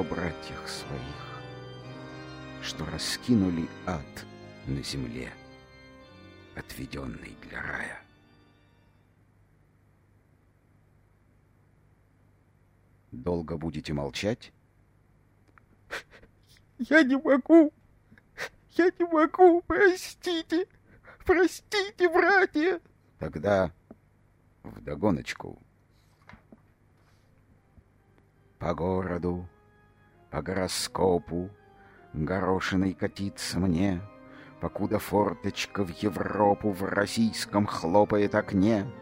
о братьях своих, что раскинули ад на земле, отведенный для рая. Долго будете молчать? Я не могу. Я не могу. Простите. Простите, братья. Тогда вдогоночку. По городу, по гороскопу, горошиной катится мне, Покуда форточка в Европу в российском хлопает окне —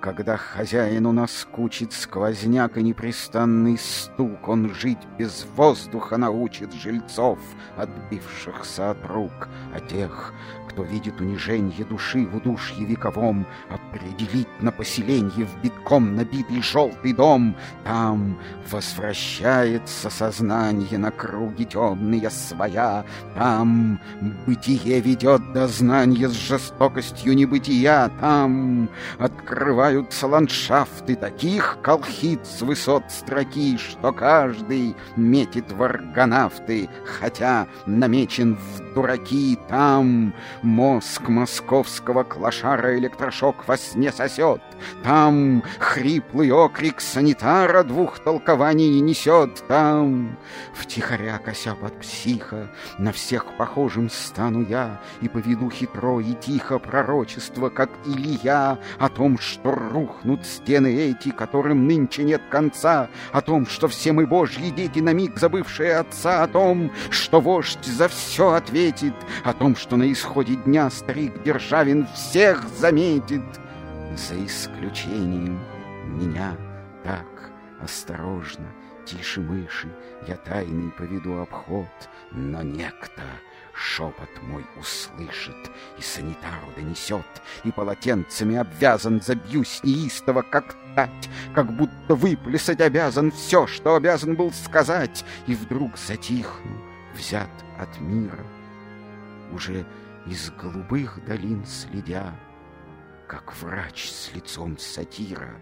когда хозяину наскучит сквозняк и непрестанный стук, Он жить без воздуха научит жильцов, отбившихся от рук, А тех, кто видит унижение души в удушье вековом, Определить на поселенье в битком набитый желтый дом. Там возвращается сознание на круги темные своя, Там бытие ведет дознание с жестокостью небытия, Там открываются ландшафты таких колхид с высот строки, Что каждый метит в аргонавты, Хотя намечен в дураки. Там Мозг московского клошара электрошок во сне сосет. Там хриплый окрик санитара двух толкований несет. Там втихаря кося под психа на всех похожим стану я И поведу хитро и тихо пророчество, как Илья, О том, что рухнут стены эти, которым нынче нет конца, О том, что все мы божьи дети, на миг забывшие отца, О том, что вождь за все ответит, О том, что на исходе дня старик Державин всех заметит, за исключением меня. Так осторожно, тише мыши, я тайный поведу обход, но некто шепот мой услышит и санитару донесет, и полотенцами обвязан забьюсь неистово, как тать, как будто выплясать обязан все, что обязан был сказать, и вдруг затихну, взят от мира, уже из голубых долин следя, как врач с лицом сатира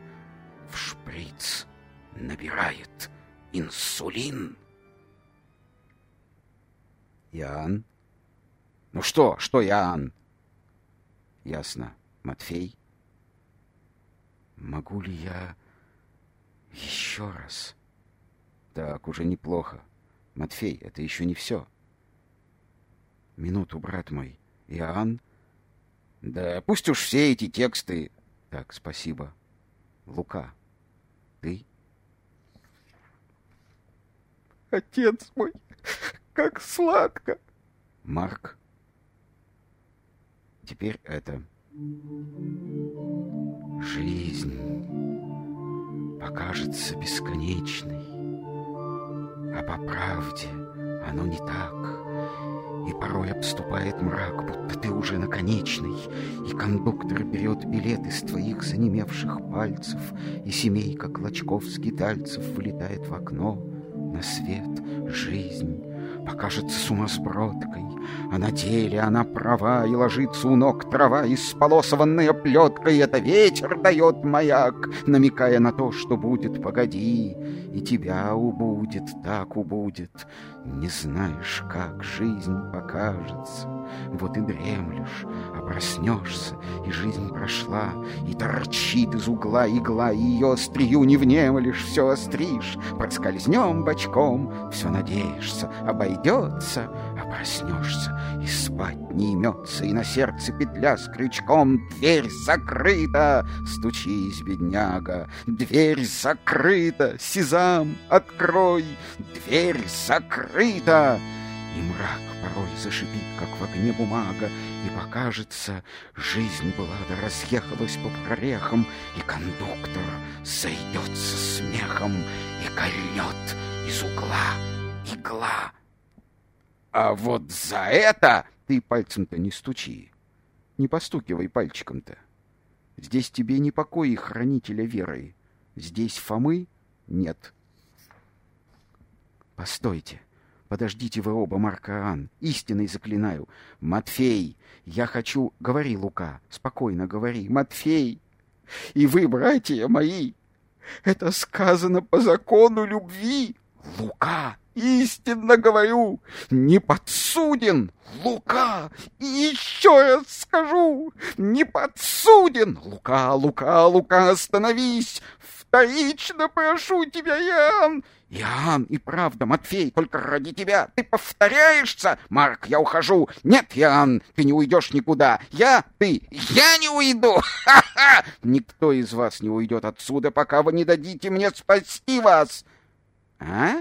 в шприц набирает инсулин. Иоанн? Ну что, что Иоанн? Ясно. Матфей? Могу ли я еще раз? Так, уже неплохо. Матфей, это еще не все. Минуту, брат мой. Иоанн? Да пусть уж все эти тексты... Так, спасибо. Лука, ты? Отец мой, как сладко. Марк? Теперь это... Жизнь покажется бесконечной, а по правде оно не так. И порой обступает мрак, будто ты уже наконечный, И кондуктор берет билет из твоих занемевших пальцев, И семейка клочков-скитальцев вылетает в окно на свет, жизнь, покажется сумасбродкой, а на деле она права, и ложится у ног трава, исполосованная плеткой. Это ветер дает маяк, намекая на то, что будет, погоди, и тебя убудет, так убудет. Не знаешь, как жизнь покажется. Вот и дремлешь, а проснешься, и жизнь прошла, и торчит из угла игла, и ее острию не внемлешь, все остришь, проскользнем бочком, все надеешься, обойдется, а проснешься, и спать не имется, и на сердце петля с крючком, дверь закрыта, стучись, бедняга, дверь закрыта, Сезам, открой, дверь закрыта, и мрак порой зашипит, как в огне бумага, И покажется, жизнь была да разъехалась по прорехам, И кондуктор сойдется смехом и кольнет из угла игла. А вот за это ты пальцем-то не стучи, не постукивай пальчиком-то. Здесь тебе не покои хранителя веры, здесь Фомы нет. Постойте, Подождите вы оба, Маркаан, истинный заклинаю. Матфей, я хочу... Говори, Лука, спокойно говори. Матфей, и вы, братья мои, это сказано по закону любви. Лука, истинно говорю, не подсуден, Лука, и еще раз скажу, не подсуден, Лука, Лука, Лука, остановись, вторично прошу тебя, Иоанн, Иоанн, и правда, Матфей, только ради тебя. Ты повторяешься? Марк, я ухожу. Нет, Иоанн, ты не уйдешь никуда. Я, ты, я не уйду. Ха-ха! Никто из вас не уйдет отсюда, пока вы не дадите мне спасти вас. А?